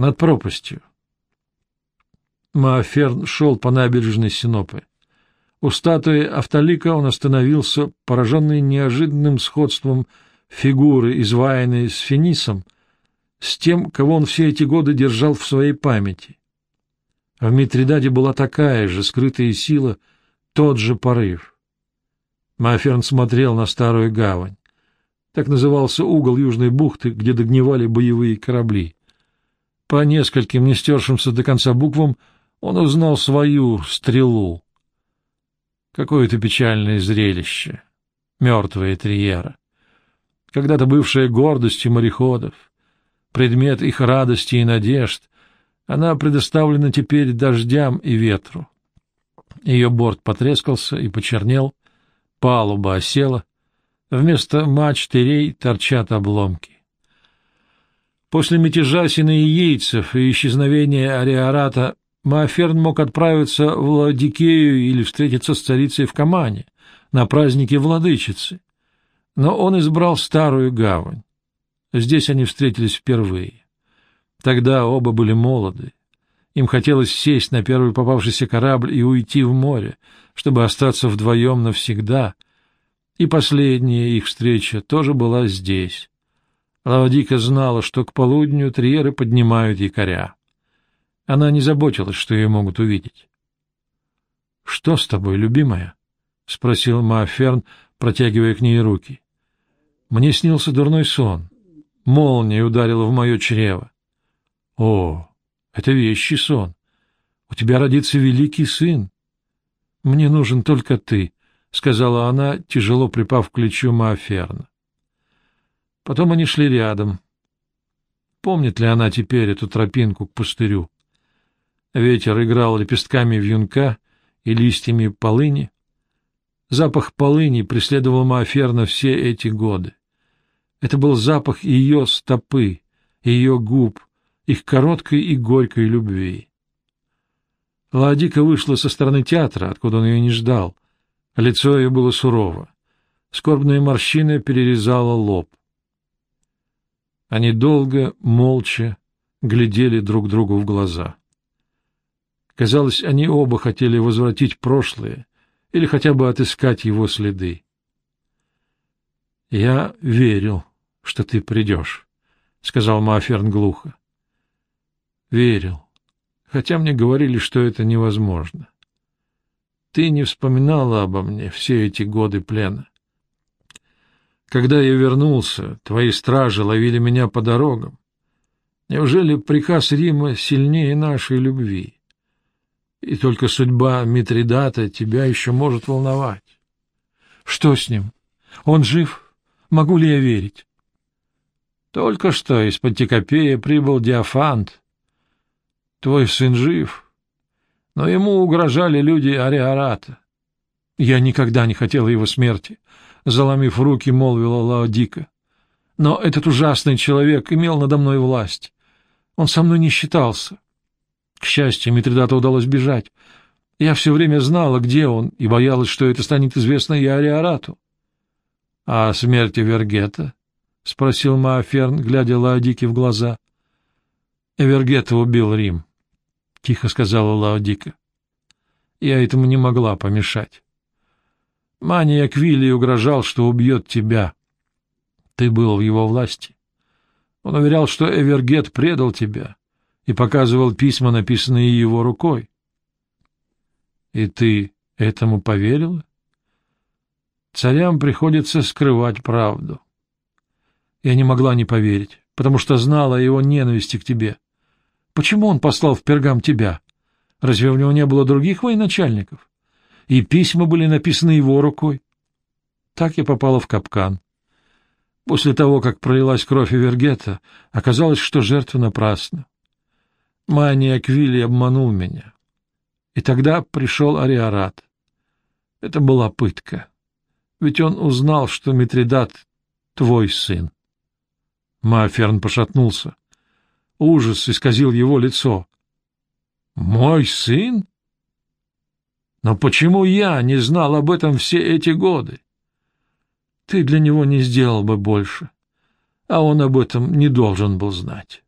над пропастью. Мааферн шел по набережной Синопы. У статуи Автолика он остановился, пораженный неожиданным сходством фигуры, изваянной с Фенисом, с тем, кого он все эти годы держал в своей памяти. В Митридаде была такая же скрытая сила, тот же порыв. Мааферн смотрел на старую гавань. Так назывался угол Южной бухты, где догнивали боевые корабли. По нескольким не стершимся до конца буквам он узнал свою стрелу. Какое-то печальное зрелище. Мертвая триера. Когда-то бывшая гордостью мореходов, предмет их радости и надежд, она предоставлена теперь дождям и ветру. Ее борт потрескался и почернел, палуба осела, вместо мачты рей торчат обломки. После мятежа синаиейцев и исчезновения Ариарата Мааферн мог отправиться в Ладикею или встретиться с царицей в Камане на празднике владычицы, но он избрал старую гавань. Здесь они встретились впервые. Тогда оба были молоды. Им хотелось сесть на первый попавшийся корабль и уйти в море, чтобы остаться вдвоем навсегда. И последняя их встреча тоже была здесь. Лаодика знала, что к полудню триеры поднимают якоря. Она не заботилась, что ее могут увидеть. — Что с тобой, любимая? — спросил Мааферн, протягивая к ней руки. — Мне снился дурной сон. Молния ударила в мое чрево. — О, это вещий сон. У тебя родится великий сын. — Мне нужен только ты, — сказала она, тяжело припав к плечу Мааферна. Потом они шли рядом. Помнит ли она теперь эту тропинку к пустырю? Ветер играл лепестками вьюнка и листьями полыни. Запах полыни преследовал Мааферна все эти годы. Это был запах ее стопы, ее губ, их короткой и горькой любви. Ладика вышла со стороны театра, откуда он ее не ждал. Лицо ее было сурово. Скорбная морщина перерезала лоб. Они долго, молча глядели друг другу в глаза. Казалось, они оба хотели возвратить прошлое или хотя бы отыскать его следы. — Я верил, что ты придешь, — сказал Маферн глухо. — Верил, хотя мне говорили, что это невозможно. Ты не вспоминала обо мне все эти годы плена. Когда я вернулся, твои стражи ловили меня по дорогам. Неужели приказ Рима сильнее нашей любви? И только судьба Митридата тебя еще может волновать. Что с ним? Он жив? Могу ли я верить? Только что из Пантикопея прибыл Диофант. Твой сын жив, но ему угрожали люди Ариарата. Я никогда не хотела его смерти, — заломив руки, молвила Лаодика. Но этот ужасный человек имел надо мной власть. Он со мной не считался. К счастью, Митридату удалось бежать. Я все время знала, где он, и боялась, что это станет известно и Ариарату. — А о смерти Вергета? — спросил Мааферн, глядя Лаодике в глаза. — Вергета убил Рим, — тихо сказала Лаодика. Я этому не могла помешать. Мания Квилли угрожал, что убьет тебя. Ты был в его власти. Он уверял, что Эвергет предал тебя и показывал письма, написанные его рукой. И ты этому поверила? Царям приходится скрывать правду. Я не могла не поверить, потому что знала о его ненависти к тебе. Почему он послал в Пергам тебя? Разве у него не было других военачальников? И письма были написаны его рукой. Так я попала в капкан. После того, как пролилась кровь Эвергета, оказалось, что жертва напрасна. Мания Аквили обманул меня. И тогда пришел Ариарат. Это была пытка. Ведь он узнал, что Митридат — твой сын. Маферн пошатнулся. Ужас исказил его лицо. — Мой сын? Но почему я не знал об этом все эти годы? Ты для него не сделал бы больше, а он об этом не должен был знать.